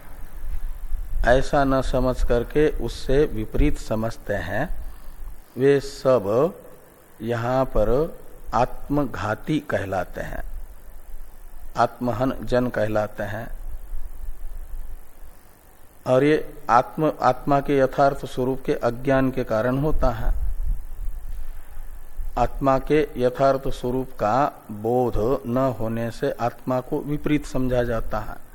ऐसा न समझ करके उससे विपरीत समझते हैं, वे सब यहाँ पर आत्मघाती कहलाते हैं। आत्महन जन कहलाते हैं। और ये आत्म, आत्मा के यथार्थ स्वरूप के अज्ञान के कारण होता है। आत्मा के यथार्थ स्वरूप का बोध न होने से आत्मा को विपरीत समझा जाता है।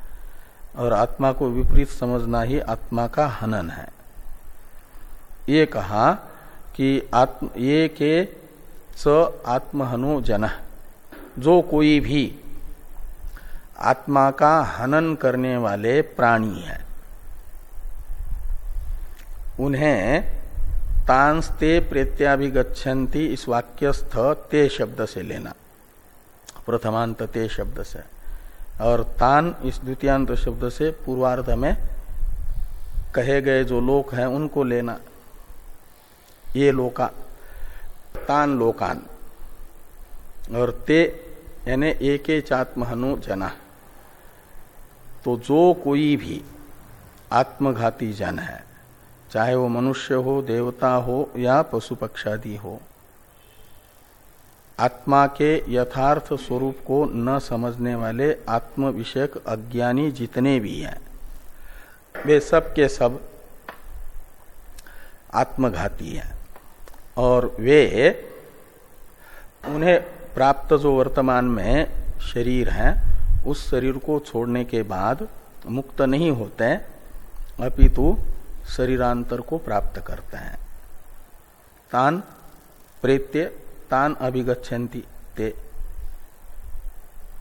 और आत्मा को विपरीत समझना ही आत्मा का हनन है। ये कहा कि आत्म, ये के स आत्महनु जन, जो कोई भी आत्मा का हनन करने वाले प्राणी है। उन्हें तांस्ते प्रेत्याभिगछन्ति इस वाक्यस्थ ते शब्द से लेना। प्रथमांत ते शब्द से। और तान इस द्वितीयांत शब्द से पूर्वार्ध में कहे गए जो लोक हैं उनको लेना। ये लोका, तान लोकान। और ते यानी एक चात्महनु जना। तो जो कोई भी आत्मघाती जन है चाहे वो मनुष्य हो, देवता हो या पशु पक्षादि हो। आत्मा के यथार्थ स्वरूप को न समझने वाले आत्म विषयक अज्ञानी जितने भी हैं, वे सब के सब आत्मघाती हैं। और वे उन्हें प्राप्त जो वर्तमान में शरीर है, उस शरीर को छोड़ने के बाद मुक्त नहीं होते, अपितु शरीरांतर को प्राप्त करते हैं। तान प्रेत्य तान अभिगछन्ति ते।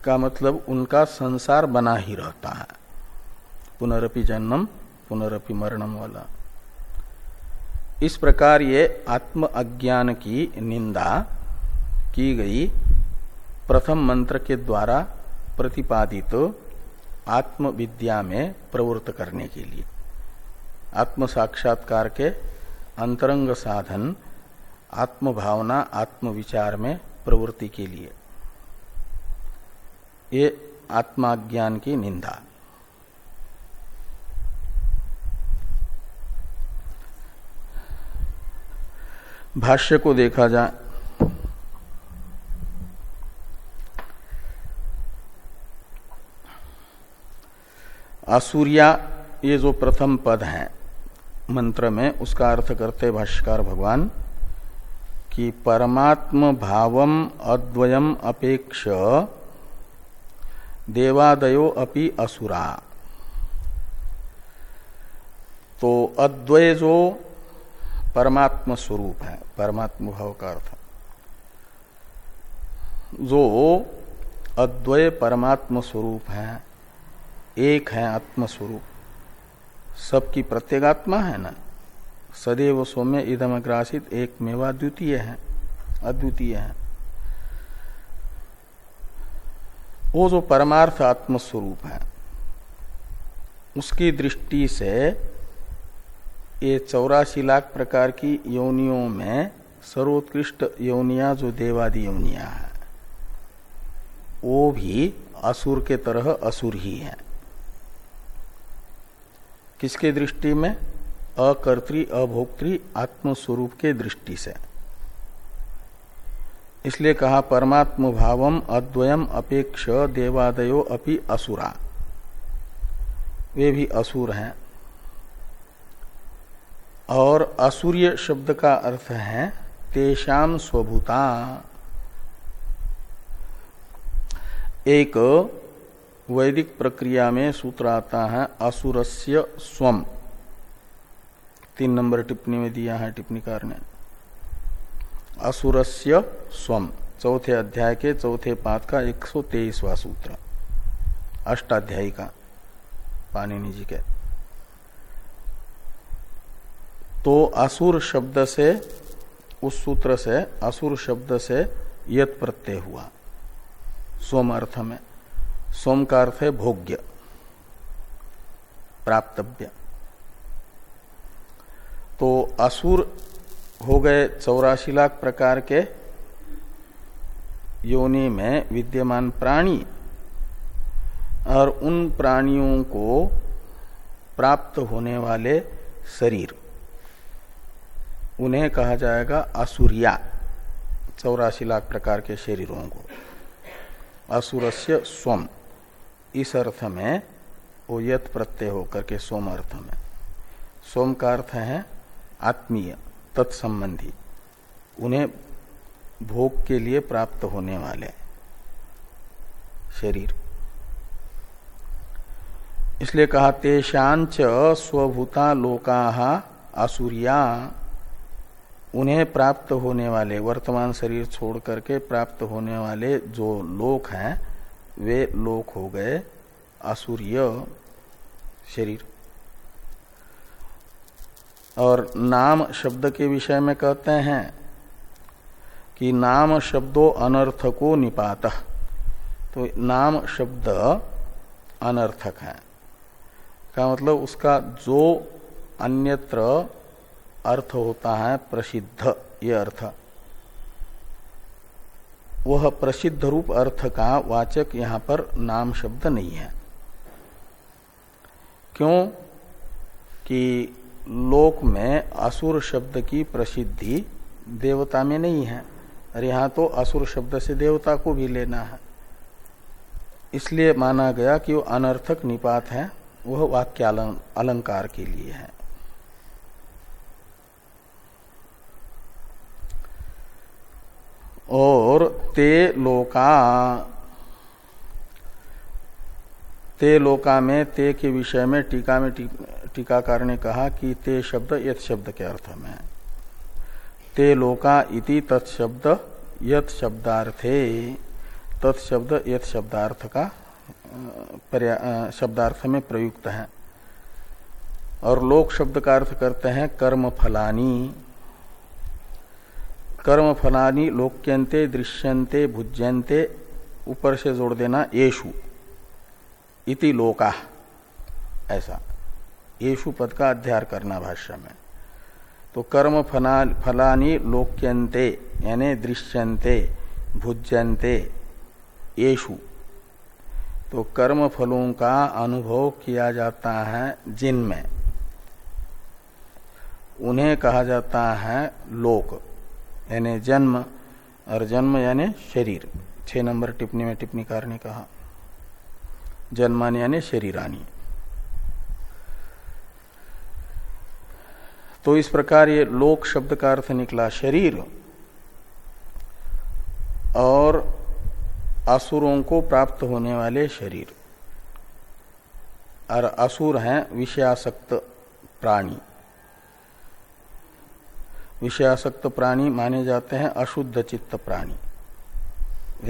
का मतलब उनका संसार बना ही रहता है। पुनरअपि जन्म, पुनरपि मरणम वाला। इस प्रकार ये आत्म अज्ञान की निंदा की गई प्रथम मंत्र के द्वारा प्रतिपादित आत्मविद्या में प्रवृत्त करने के लिए। आत्म साक्षात्कार के अंतरंग साधन आत्म भावना आत्म विचार में प्रवृत्ति के लिए। ये आत्माज्ञान की निंदा। भाष्य को देखा जाए। आसूर्या, ये जो प्रथम पद है मंत्र में उसका अर्थ करते भाष्यकार भगवान, कि परमात्म भावम अद्वयम अपेक्ष, देवादयो अपि असुरा। तो अद्वय जो परमात्म स्वरूप है परमात्म भाव का अर्थ। जो अद्वय परमात्म स्वरूप है, एक है आत्म स्वरूप सबकी प्रत्येगात्मा है ना। सदैव सौम्य इदम ग्रासित एक मेवा द्वितीय है, अद्वितीय है। वो जो परमार्थ आत्म स्वरूप है, उसकी दृष्टि से ये चौरासी लाख प्रकार की योनियों में सर्वोत्कृष्ट योनिया जो देवादि योनिया है, वो भी असुर के तरह असुर ही है। किसके दृष्टि में? अकर्तृ अभोक्तृ आत्मस्वरूप के दृष्टि से। इसलिए कहा, परमात्म भावम अद्वयम अपेक्ष देवादयो अपि असुरा। वे भी असुर हैं। और असुर्य शब्द का अर्थ है तेषाम स्वभूता। एक वैदिक प्रक्रिया में सूत्र आता है असुरस्य स्वम। तीन नंबर टिप्पणी में दिया है टिप्पणीकार ने। असुरस्य स्वम, चौथे अध्याय के चौथे पाद का एक सौ तेईसवा सूत्र। अष्टाध्यायी का, पाणिनि जी के। तो असुर शब्द से, उस सूत्र से, असुर शब्द से यत प्रत्यय हुआ। सोम अर्थ में। सोम का अर्थ है भोग्य। प्राप्तव्य। तो असुर हो गए चौरासी लाख प्रकार के योनि में विद्यमान प्राणी और उन प्राणियों को प्राप्त होने वाले शरीर। उन्हें कहा जाएगा असुरिया, चौरासी लाख प्रकार के शरीरों को। असुरस्य स्वम। इस अर्थ में वो यत प्रत्यय होकर के सोम अर्थ में। सोम का अर्थ है आत्मीय, तत्संबंधी। उन्हें भोग के लिए प्राप्त होने वाले शरीर। इसलिए कहा तेषांच स्वभूता लोका आसुरिया उन्हें प्राप्त होने वाले, वर्तमान शरीर छोड़ करके प्राप्त होने वाले जो लोक हैं वे लोक हो गए असुरीय शरीर। और नाम शब्द के विषय में कहते हैं कि नाम शब्दों अनर्थ को निपात। तो नाम शब्द अनर्थक है। का मतलब उसका जो अन्यत्र अर्थ होता है प्रसिद्ध, ये अर्थ। वह प्रसिद्ध रूप अर्थ का वाचक यहाँ पर नाम शब्द नहीं है। क्यों? कि लोक में असुर शब्द की प्रसिद्धि देवता में नहीं है। और यहाँ तो असुर शब्द से देवता को भी लेना है। इसलिए माना गया कि वो अनर्थक निपात है, वह वाक्य अलंकार के लिए है। ते लोका। ते लोका में, ते के विषय में टीका में टीकाकार ने कहा कि ते शब्द यथ शब्द के अर्थ में ते लोका इति तत्शब्द यथ शब्दार्थे। तत्शब्द यथ शब्दार्थ का शब्दार्थ में प्रयुक्त है। और लोक शब्द का अर्थ करते हैं कर्म फलानी। कर्म फलानी लोक्यंते दृश्यंते भुज्यंते ऊपर से जोड़ देना येषु। इति लोका। ऐसा। येषु पद का अध्यार करना भाष्य में तो कर्म फलानी लोक्यंते यानी दृश्यंते भुज्यंते येषु। तो कर्म फलों का अनुभव किया जाता है जिनमें। उन्हें कहा जाता है लोक। यानी जन्म और जन्म यानी शरीर। छह नंबर टिप्पणी में टिप्पणीकार ने कहा, जन्मानी यानी शरीरानी। तो इस प्रकार ये लोक शब्द का अर्थ निकला शरीर और असुरों को प्राप्त होने वाले शरीर। और असुर हैं विषयासक्त प्राणी। विषयासक्त प्राणी माने जाते हैं अशुद्ध चित्त प्राणी।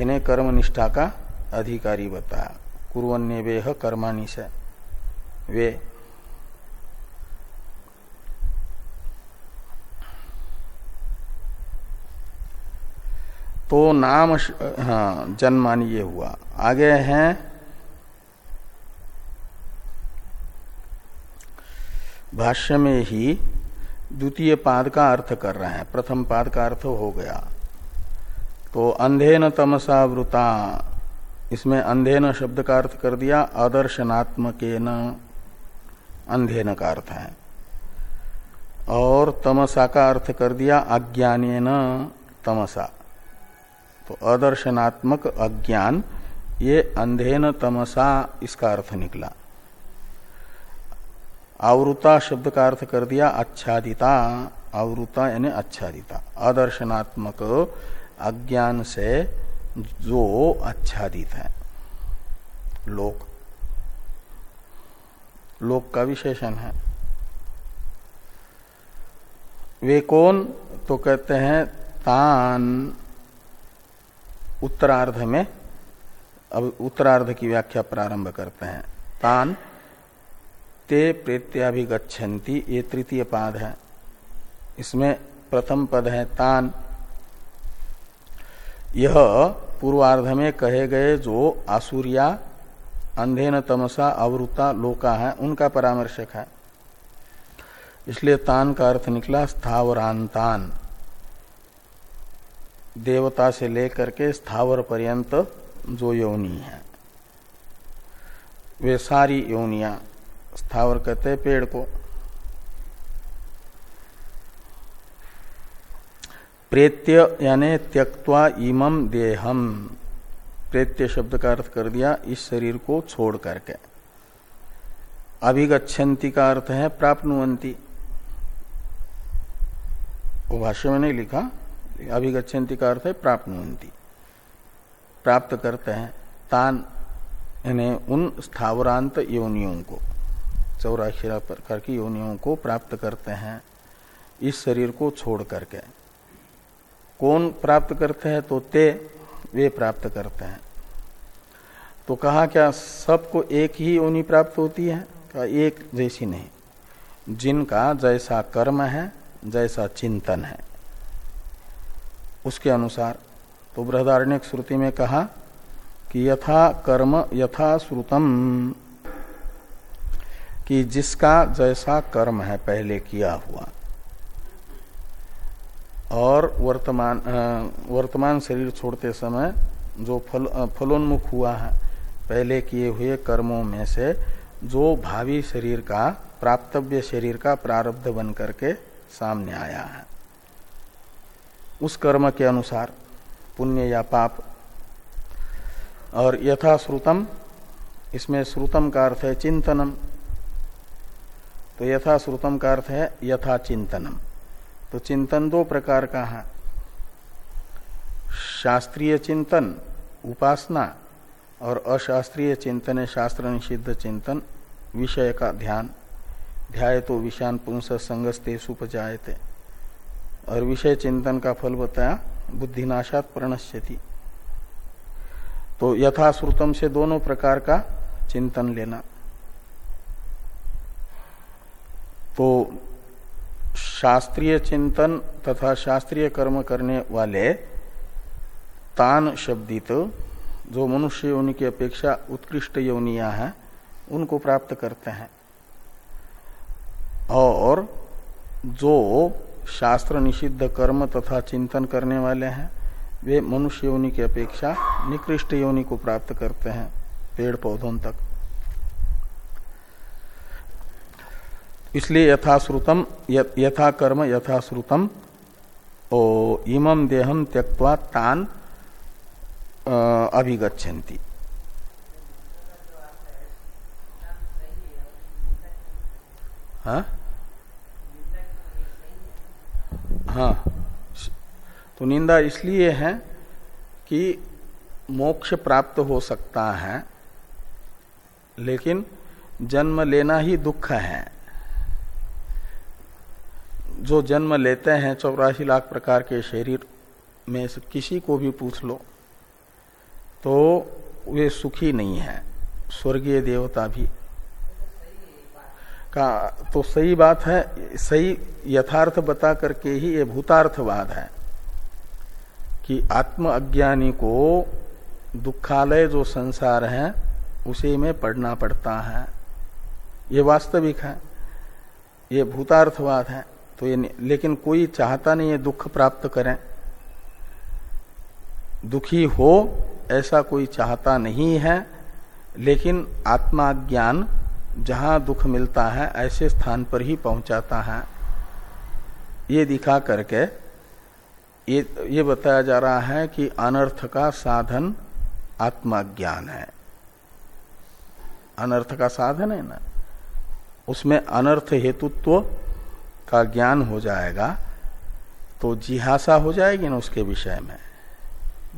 इन्हें कर्म निष्ठा का अधिकारी बताया कुरन्य वेह कर्माणी से वे तो नाम हाँ जन्मान ये हुआ। आगे हैं। भाष्य में ही द्वितीय पाद का अर्थ कर रहे हैं। प्रथम पाद का अर्थ हो गया। तो अंधेन तमसावृता इसमें अंधे न शब्द का अर्थ कर दिया आदर्शनात्मक न अंधेन का अर्थ है। और तमसा का अर्थ कर दिया अज्ञान तमसा। तो अदर्शनात्मक अज्ञान, ये अंधेन तमसा, इसका अर्थ निकला। आवृता शब्द का अर्थ कर दिया आच्छादिता। आवृता यानी आच्छादिता। अदर्शनात्मक अज्ञान से जो आच्छादित है। लोक। लोक का विशेषण है। वे कौन? तो कहते हैं तान। उत्तरार्ध में। अब उत्तरार्ध की व्याख्या प्रारंभ करते हैं। तान। ते प्रेत्याभिगछन्ति ये तृतीय पाद है। इसमें प्रथम पद है तान। यह पूर्वार्ध में कहे गए जो आसुरिया, अंधेन तमसा, अवृता, लोका है, उनका परामर्शक है। इसलिए तान का अर्थ निकला स्थावरांतान। देवता से लेकर के स्थावर पर्यंत जो योनि है। वे सारी योनिया स्थावर कहते हैं पेड़ को। प्रेत्य यानी त्यक्वा इमम देहम। प्रेत्य शब्द का अर्थ कर दिया, इस शरीर को छोड़ करके। अभिगछन्ति का अर्थ है प्राप्नुवंती वो भाष्य में नहीं लिखा अभिगछन्ति का अर्थ है प्राप्नुवंती प्राप्त करते हैं तान, यानी उन स्थावरांत योनियों को। चौरासी प्रकार की योनियों को प्राप्त करते हैं, इस शरीर को छोड़ करके। कौन प्राप्त करते हैं तो ते, वे प्राप्त करते हैं। तो कहा क्या, सबको एक ही योनि प्राप्त होती है? का एक जैसी नहीं। जिनका जैसा कर्म है, जैसा चिंतन है। उसके अनुसार तो बृहदारण्य श्रुति में कहा कि यथा कर्म यथा श्रुतम। कि जिसका जैसा कर्म है पहले किया हुआ। और वर्तमान वर्तमान शरीर छोड़ते समय जो फल फलोन्मुख हुआ है, पहले किए हुए कर्मों में से जो भावी शरीर का, प्राप्तव्य शरीर का प्रारब्ध बन करके सामने आया है। उस कर्म के अनुसार पुण्य या पाप। और यथा श्रुतम इसमें श्रुतम का अर्थ है चिंतनम। तो यथा श्रुतम का अर्थ है यथा चिंतनम। तो चिंतन दो प्रकार का है। शास्त्रीय चिंतन, उपासना और अशास्त्रीय चिंतन, शास्त्र निषिद्ध चिंतन, विषय का ध्यान। ध्याय तो विषान, पुंस, संगस्ते, सुपजायते। और विषय चिंतन का फल बताया, बुद्धिनाशात प्रणश्यति। तो यथाश्रुतम से दोनों प्रकार का चिंतन लेना। तो शास्त्रीय चिंतन तथा शास्त्रीय कर्म करने वाले तान शब्दित, जो मनुष्य योनि की अपेक्षा उत्कृष्ट योनिया है, उनको प्राप्त करते हैं। और जो शास्त्र निषिद्ध कर्म तथा चिंतन करने वाले हैं, वे मनुष्य योनि की अपेक्षा निकृष्ट योनि को प्राप्त करते हैं, पेड़ पौधों तक। इसलिए यथाश्रुतम यथा कर्म यथाश्रुतम, ओ इमम देहम त्यक्वा तान अभिगछन्ति हाँ? हाँ। तो निंदा इसलिए है कि मोक्ष प्राप्त हो सकता है, लेकिन जन्म लेना ही दुख है। जो जन्म लेते हैं चौरासी लाख प्रकार के शरीर में से किसी को भी पूछ लो तो वे सुखी नहीं है। स्वर्गीय देवता भी। का तो सही बात है, सही यथार्थ बता करके ही ये भूतार्थवाद है कि आत्म अज्ञानी को दुखालय जो संसार है, उसी में पढ़ना पड़ता है। ये वास्तविक है, ये भूतार्थवाद है। तो ये लेकिन कोई चाहता नहीं है दुख प्राप्त करें। दुखी हो, ऐसा कोई चाहता नहीं है, लेकिन आत्मा ज्ञान जहाँ दुख मिलता है, ऐसे स्थान पर ही पहुंचाता है। ये दिखा करके, ये ये बताया जा रहा है कि अनर्थ का साधन आत्माज्ञान है। अनर्थ का साधन है ना? उसमें अनर्थ हेतुत्व का ज्ञान हो जाएगा तो जिहासा हो जाएगी ना उसके विषय में।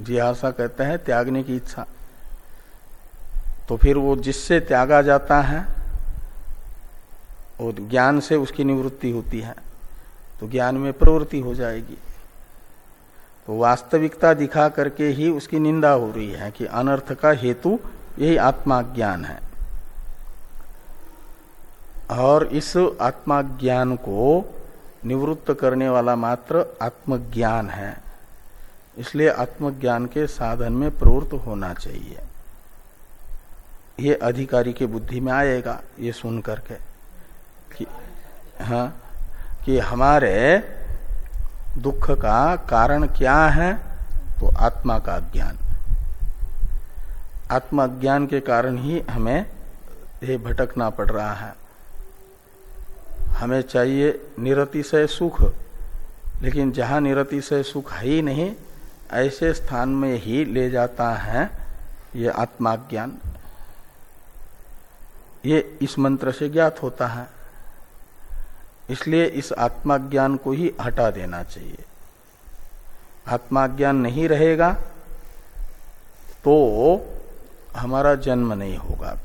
जिहासा कहते हैं त्यागने की इच्छा। तो फिर वो जिससे त्यागा जाता है और ज्ञान से उसकी निवृत्ति होती है तो ज्ञान में प्रवृत्ति हो जाएगी। तो वास्तविकता दिखा करके ही उसकी निंदा हो रही है कि अनर्थ का हेतु यही आत्मा ज्ञान है। और इस आत्मा ज्ञान को निवृत्त करने वाला मात्र आत्मज्ञान है। इसलिए आत्मज्ञान के साधन में प्रवृत्त होना चाहिए। ये अधिकारी के बुद्धि में आएगा, ये सुन करके कि हाँ कि हमारे दुख का कारण क्या है? तो आत्मा का ज्ञान। आत्माज्ञान के कारण ही हमें ये भटकना पड़ रहा है। हमें चाहिए निरतिशय सुख। लेकिन जहाँ निरतिशय सुख है ही नहीं, ऐसे स्थान में ही ले जाता है ये आत्माज्ञान। ये इस मंत्र से ज्ञात होता है। इसलिए इस आत्माज्ञान को ही हटा देना चाहिए। आत्माज्ञान नहीं रहेगा तो हमारा जन्म नहीं होगा।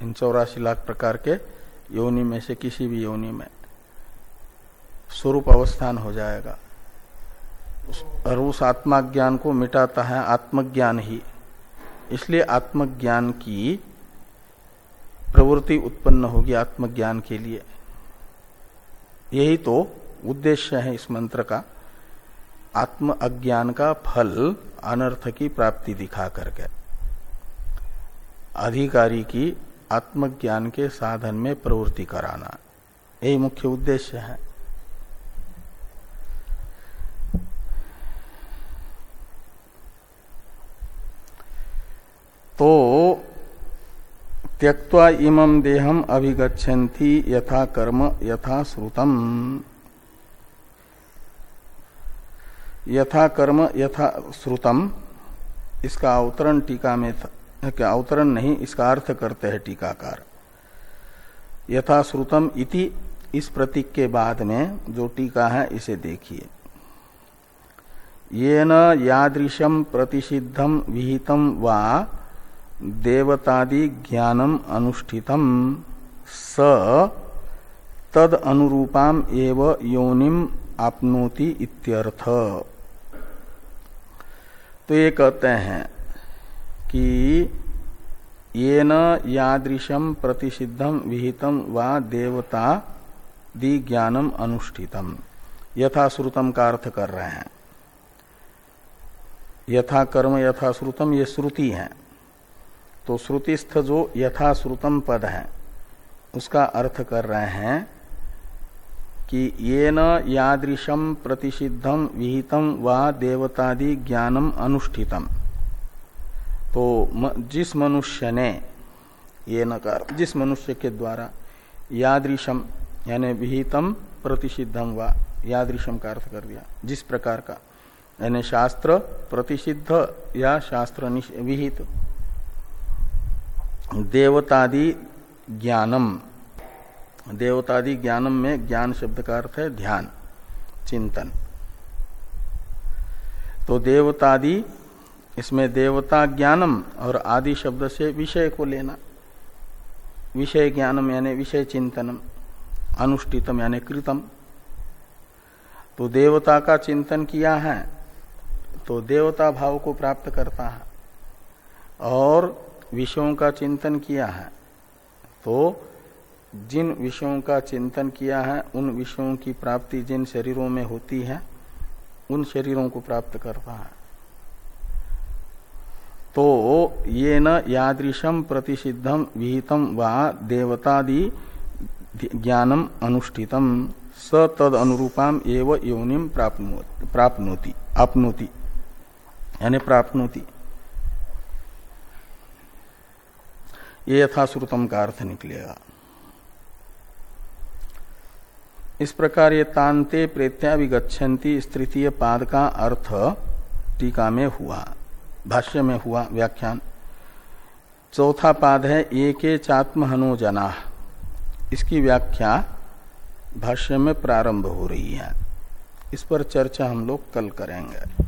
इन चौरासी लाख प्रकार के योनि में से किसी भी योनि में स्वरूप अवस्थान हो जाएगा। और उस आत्माज्ञान को मिटाता है, आत्मज्ञान ही। इसलिए आत्मज्ञान की प्रवृत्ति उत्पन्न होगी आत्मज्ञान के लिए। यही तो उद्देश्य है इस मंत्र का। आत्म अज्ञान का फल अनर्थ की प्राप्ति दिखा करके। अधिकारी की आत्मज्ञान के साधन में प्रवृत्ति कराना। यही मुख्य उद्देश्य है। तो त्यक्वा इमं देहम अभिगछन्ति यथा कर्म, यथा श्रुतम। यथा कर्म, यथा श्रुतम। इसका अवतरण टीका में क्या अवतरण नहीं, इसका अर्थ करते हैं टीकाकार। यथा श्रुतम इति, इस प्रतीक के बाद में जो टीका है, इसे देखिए। ये न यादृशम प्रतिषिद्धम विहितम वा देवतादि ज्ञानम अनुष्ठितम स तद अनुरूपाम एव योनिम आपनोति इत्यर्थ। तो ये कहते हैं कि ये यादृशम प्रतिषिद्धम विहितम वा देवता दि ज्ञानम अनुष्ठितम। यथाश्रुतम का अर्थ कर रहे हैं। यथा कर्म यथाश्रुतम ये श्रुति है। तो श्रुतिस्थ जो यथाश्रुतम पद है, उसका अर्थ कर रहे हैं कि ये न यादृशम प्रतिषिद्धम विहितम व देवतादि ज्ञानम अनुष्ठितम। तो जिस मनुष्य ने ये नकार, जिस मनुष्य के द्वारा यादृशम, यानी विहितम प्रतिषिद्धम व, यादृशम का अर्थ कर दिया, जिस प्रकार का, यानी शास्त्र प्रतिषिद्ध या शास्त्र विहित। देवतादि ज्ञानम देवतादि ज्ञानम में ज्ञान शब्द का अर्थ है ध्यान, चिंतन। तो देवतादि इसमें देवता ज्ञानम और आदि शब्द से विषय को लेना। विषय ज्ञानम यानी विषय चिंतनम, अनुष्ठितम यानी कृतम। तो देवता का चिंतन किया है तो देवता भाव को प्राप्त करता है और विषयों का चिंतन किया है। तो जिन विषयों का चिंतन किया है, उन विषयों की प्राप्ति जिन शरीरों में होती है, उन शरीरों को प्राप्त करता है। तो ये न यादृशम प्रतिषिद्धम विहितम व देवतादि ज्ञानम अनुष्ठितम। स तद अनुरूपाम एव योनिम प्राप्नोति, आपनोति, यानी प्राप्नोति। ये यथाश्रुतम का अर्थ निकलेगा। इस प्रकार ये तांते प्रेत्याविगछन्ति तृतीय पाद का अर्थ टीका में हुआ। भाष्य में हुआ व्याख्यान। चौथा पाद है, एक चात्म जना। इसकी व्याख्या भाष्य में प्रारंभ हो रही है। इस पर चर्चा हम लोग कल करेंगे।